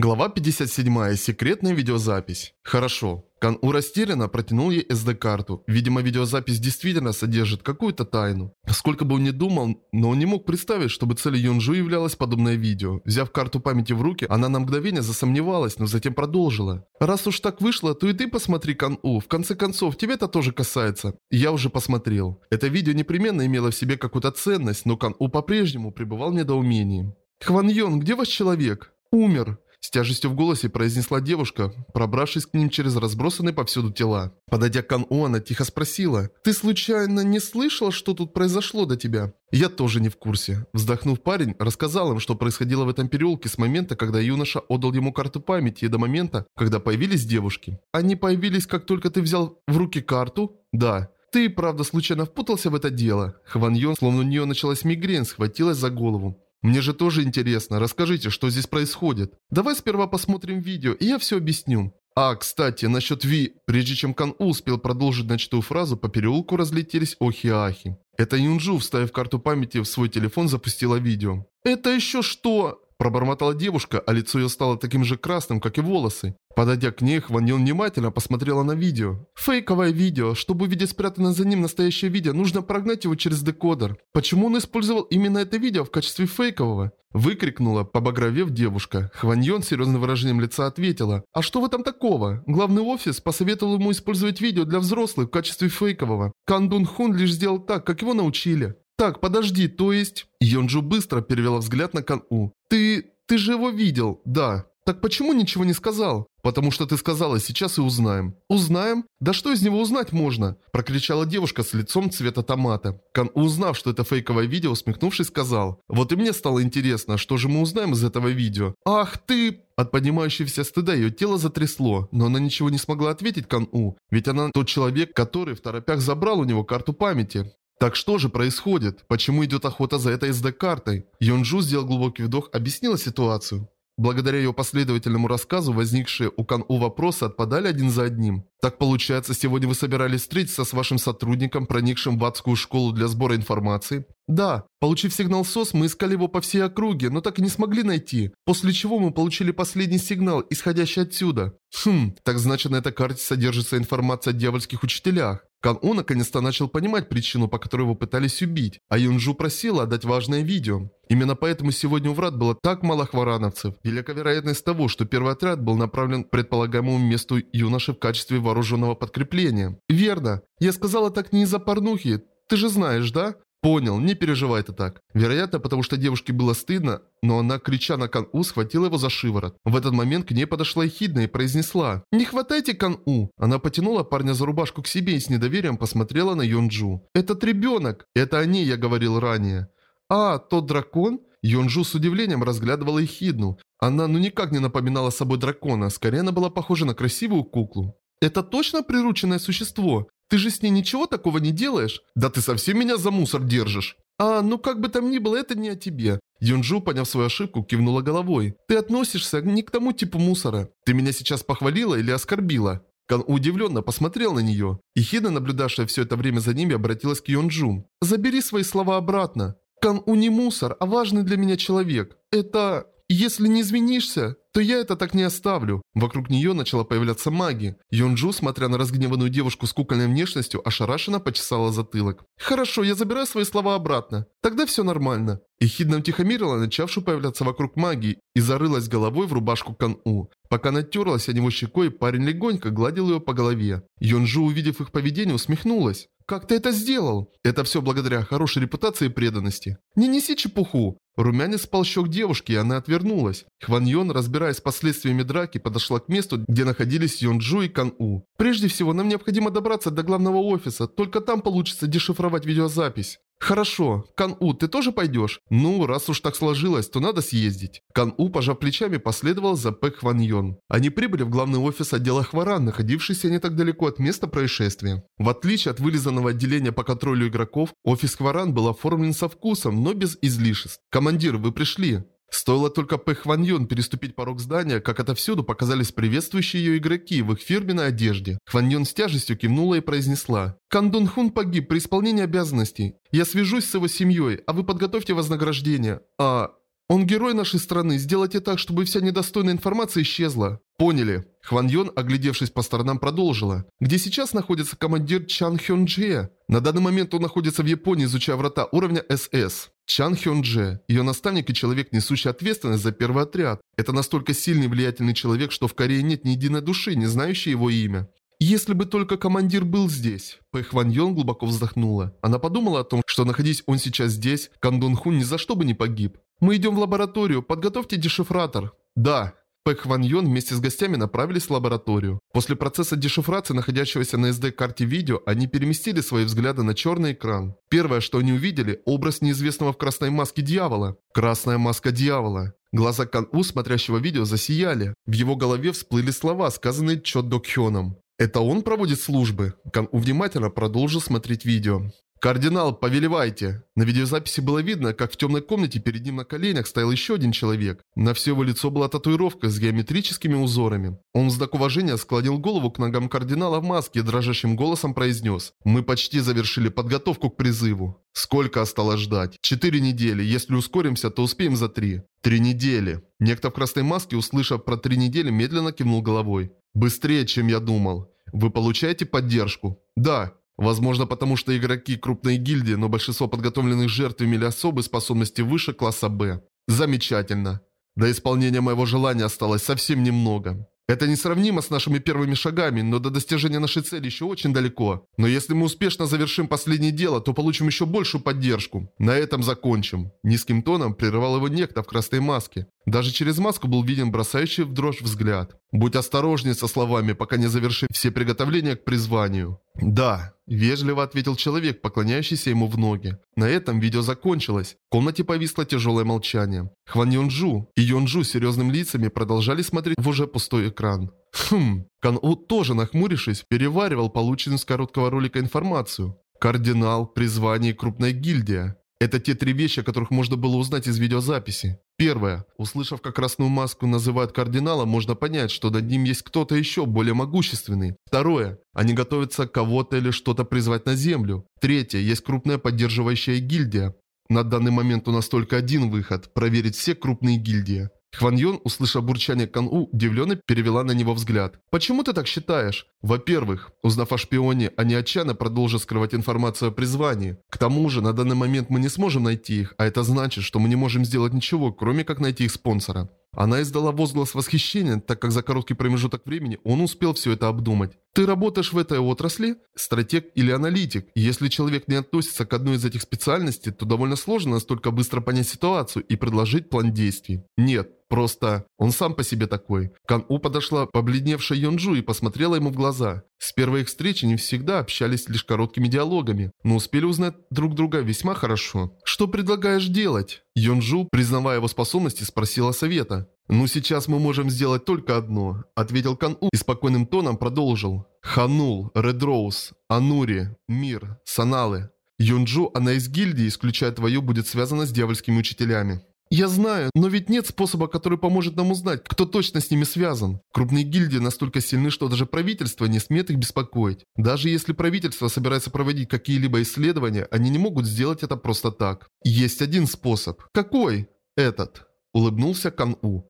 Глава 57. Секретная видеозапись. Хорошо. Кан-У растерянно протянул ей SD-карту. Видимо, видеозапись действительно содержит какую-то тайну. Сколько бы он ни думал, но он не мог представить, чтобы целью Юнжу являлось подобное видео. Взяв карту памяти в руки, она на мгновение засомневалась, но затем продолжила. «Раз уж так вышло, то и ты посмотри Кан-У. В конце концов, тебя это тоже касается. Я уже посмотрел. Это видео непременно имело в себе какую-то ценность, но Кан-У по-прежнему пребывал в недоумении. «Хван Йон, где ваш человек?» «Умер». С тяжестью в голосе произнесла девушка, пробравшись к ним через разбросанные повсюду тела. Подойдя к Кан-У, она тихо спросила, «Ты случайно не слышал, что тут произошло до тебя?» «Я тоже не в курсе». Вздохнув парень, рассказал им, что происходило в этом переулке с момента, когда юноша отдал ему карту памяти и до момента, когда появились девушки. «Они появились, как только ты взял в руки карту?» «Да». «Ты, правда, случайно впутался в это дело?» Хван Йон, словно у нее началась мигрень, схватилась за голову. Мне же тоже интересно, расскажите, что здесь происходит. Давай сперва посмотрим видео, и я все объясню. А, кстати, насчет Ви, прежде чем Кан У успел продолжить начатую фразу, по переулку разлетелись охи-ахи. Это Юнджу, вставив карту памяти в свой телефон, запустила видео. «Это еще что?» Пробормотала девушка, а лицо ее стало таким же красным, как и волосы. Подойдя к ней, Хван внимательно посмотрела на видео. Фейковое видео. Чтобы увидеть спрятанное за ним настоящее видео, нужно прогнать его через декодер. Почему он использовал именно это видео в качестве фейкового? Выкрикнула, побагровев девушка. Хван Йон серьезным выражением лица ответила. А что в этом такого? Главный офис посоветовал ему использовать видео для взрослых в качестве фейкового. Кан Дун Хун лишь сделал так, как его научили. «Так, подожди, то есть...» Йонджу быстро перевела взгляд на Кан-У. «Ты... ты же его видел, да. Так почему ничего не сказал?» «Потому что ты сказала, сейчас и узнаем». «Узнаем? Да что из него узнать можно?» Прокричала девушка с лицом цвета томата. Кан, узнав, что это фейковое видео, усмехнувшись, сказал. «Вот и мне стало интересно, что же мы узнаем из этого видео?» «Ах ты...» От поднимающегося стыда ее тело затрясло, но она ничего не смогла ответить Кан-У, ведь она тот человек, который в торопях забрал у него карту памяти. Так что же происходит? Почему идет охота за этой SD-картой? Йонджу сделал глубокий вдох, объяснила ситуацию. Благодаря ее последовательному рассказу возникшие у Кан-У вопросы отпадали один за одним. Так получается, сегодня вы собирались встретиться с вашим сотрудником, проникшим в адскую школу для сбора информации? Да, получив сигнал СОС, мы искали его по всей округе, но так и не смогли найти. После чего мы получили последний сигнал, исходящий отсюда. Хм, так значит на этой карте содержится информация о дьявольских учителях. Кан-У наконец-то начал понимать причину, по которой его пытались убить, а Юнджу просила отдать важное видео. Именно поэтому сегодня у врат было так мало хварановцев. Велика вероятность того, что первый отряд был направлен к предполагаемому месту юноши в качестве вооруженного подкрепления. Верно. Я сказала так не из-за порнухи. Ты же знаешь, да? Понял, не переживай ты так. Вероятно, потому что девушке было стыдно, но она, крича на Кан-У, схватила его за шиворот. В этот момент к ней подошла Эхидна и произнесла «Не хватайте Кан-У!». Она потянула парня за рубашку к себе и с недоверием посмотрела на Йонджу. «Этот ребенок! Это о ней я говорил ранее». «А, тот дракон?» Йонджу с удивлением разглядывала Эхидну. Она ну никак не напоминала собой дракона, скорее она была похожа на красивую куклу. «Это точно прирученное существо? Ты же с ней ничего такого не делаешь? Да ты совсем меня за мусор держишь!» «А, ну как бы там ни было, это не о тебе». Юнджу, поняв свою ошибку, кивнула головой. «Ты относишься не к тому типу мусора. Ты меня сейчас похвалила или оскорбила?» Кан удивленно посмотрел на нее. И Хина, наблюдавшая все это время за ними, обратилась к Йонджу. «Забери свои слова обратно. Кан У не мусор, а важный для меня человек. Это... Если не извинишься, то я это так не оставлю. Вокруг нее начала появляться маги. Йонджу, смотря на разгневанную девушку с кукольной внешностью, ошарашенно почесала затылок. «Хорошо, я забираю свои слова обратно. Тогда все нормально». Эхидна утихомирила начавшую появляться вокруг магии и зарылась головой в рубашку Кан-У. Пока натерлась о него щекой, парень легонько гладил ее по голове. Йонджу, увидев их поведение, усмехнулась. «Как ты это сделал?» «Это все благодаря хорошей репутации и преданности». «Не неси чепуху!» Румянец спал щек девушки, и она отвернулась. Хван Йон, разбираясь с последствиями драки, подошла к месту, где находились Йон Джу и Кан У. «Прежде всего, нам необходимо добраться до главного офиса, только там получится дешифровать видеозапись». «Хорошо. Кан-У, ты тоже пойдешь?» «Ну, раз уж так сложилось, то надо съездить». Кан-У, пожав плечами, последовал за Пэк Хван Йон. Они прибыли в главный офис отдела Хваран, находившийся не так далеко от места происшествия. В отличие от вылизанного отделения по контролю игроков, офис Хваран был оформлен со вкусом, но без излишеств. «Командир, вы пришли?» Стоило только Пэх Ван Юн переступить порог здания, как отовсюду показались приветствующие ее игроки в их фирменной одежде. Хван Юн с тяжестью кивнула и произнесла. «Кан Дун Хун погиб при исполнении обязанностей. Я свяжусь с его семьей, а вы подготовьте вознаграждение. А... Он герой нашей страны. Сделайте так, чтобы вся недостойная информация исчезла. Поняли. Хван Йон, оглядевшись по сторонам, продолжила. Где сейчас находится командир Чан Хён Дже? На данный момент он находится в Японии, изучая врата уровня СС. Чан Хён Дже, ее наставник и человек, несущий ответственность за первый отряд. Это настолько сильный и влиятельный человек, что в Корее нет ни единой души, не знающей его имя. Если бы только командир был здесь. Пэй Хван Йон глубоко вздохнула. Она подумала о том, что находясь он сейчас здесь, Кан Дун Хун ни за что бы не погиб. Мы идем в лабораторию, подготовьте дешифратор. Да. Пэк Хван Йон вместе с гостями направились в лабораторию. После процесса дешифрации, находящегося на SD-карте видео, они переместили свои взгляды на черный экран. Первое, что они увидели – образ неизвестного в красной маске дьявола. Красная маска дьявола. Глаза Кан-У, смотрящего видео, засияли. В его голове всплыли слова, сказанные Чо Док Хёном. Это он проводит службы? Кан-У внимательно продолжил смотреть видео. «Кардинал, повелевайте!» На видеозаписи было видно, как в темной комнате перед ним на коленях стоял еще один человек. На все его лицо была татуировка с геометрическими узорами. Он в знак уважения склонил голову к ногам кардинала в маске и дрожащим голосом произнес «Мы почти завершили подготовку к призыву». Сколько осталось ждать? Четыре недели. Если ускоримся, то успеем за три. Три недели. Некто в красной маске, услышав про три недели, медленно кивнул головой. Быстрее, чем я думал. Вы получаете поддержку? Да. Возможно, потому что игроки крупной гильдии, но большинство подготовленных жертв имели особые способности выше класса Б. Замечательно. До исполнения моего желания осталось совсем немного. Это несравнимо с нашими первыми шагами, но до достижения нашей цели еще очень далеко. Но если мы успешно завершим последнее дело, то получим еще большую поддержку. На этом закончим. Низким тоном прерывал его некто в красной маске. Даже через маску был виден бросающий в дрожь взгляд. «Будь осторожней со словами, пока не завершим все приготовления к призванию». «Да», – вежливо ответил человек, поклоняющийся ему в ноги. На этом видео закончилось. В комнате повисло тяжелое молчание. Хван Йонджу и Йонджу с серьезными лицами продолжали смотреть в уже пустой экран. Хм, Кан У тоже нахмурившись, переваривал полученную с короткого ролика информацию. Кардинал, призвание крупная гильдия. Это те три вещи, о которых можно было узнать из видеозаписи. Первое. Услышав, как красную маску называют кардиналом, можно понять, что над ним есть кто-то еще более могущественный. Второе. Они готовятся кого-то или что-то призвать на землю. Третье. Есть крупная поддерживающая гильдия. На данный момент у нас только один выход – проверить все крупные гильдии. Хван Йон, услышав бурчание Кан-У, удивленно перевела на него взгляд. «Почему ты так считаешь?» «Во-первых, узнав о шпионе, они отчаянно продолжат скрывать информацию о призвании. К тому же, на данный момент мы не сможем найти их, а это значит, что мы не можем сделать ничего, кроме как найти их спонсора». Она издала возглас восхищения, так как за короткий промежуток времени он успел все это обдумать. Ты работаешь в этой отрасли? Стратег или аналитик? Если человек не относится к одной из этих специальностей, то довольно сложно настолько быстро понять ситуацию и предложить план действий. Нет, Просто он сам по себе такой. Кан-У подошла побледневшая Йонджу и посмотрела ему в глаза. С первой их встречи не всегда общались лишь короткими диалогами, но успели узнать друг друга весьма хорошо. «Что предлагаешь делать?» Йонджу, признавая его способности, спросила совета. «Ну сейчас мы можем сделать только одно», – ответил Кан-У и спокойным тоном продолжил. «Ханул, Ред Роуз, Анури, Мир, Саналы. Юнджу, она из гильдии, исключая твою, будет связана с дьявольскими учителями. «Я знаю, но ведь нет способа, который поможет нам узнать, кто точно с ними связан. Крупные гильдии настолько сильны, что даже правительство не смеет их беспокоить. Даже если правительство собирается проводить какие-либо исследования, они не могут сделать это просто так. Есть один способ. Какой? Этот. Улыбнулся Кан-У.